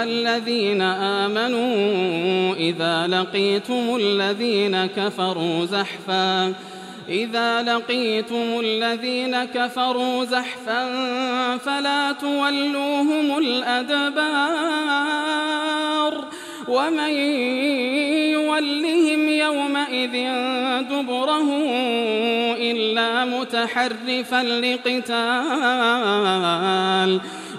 أيها الذين آمنوا إذا لقيتم الذين كفروا زحفاً إذا لقيتم الذين كفروا زحفا فلا تولوهم الأدبار. ومن يولهم يومئذ دبره إلا متحرفا لقتال.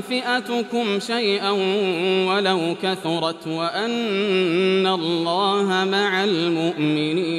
فئتكم شيئا ولو كثرت وأن الله مع المؤمنين.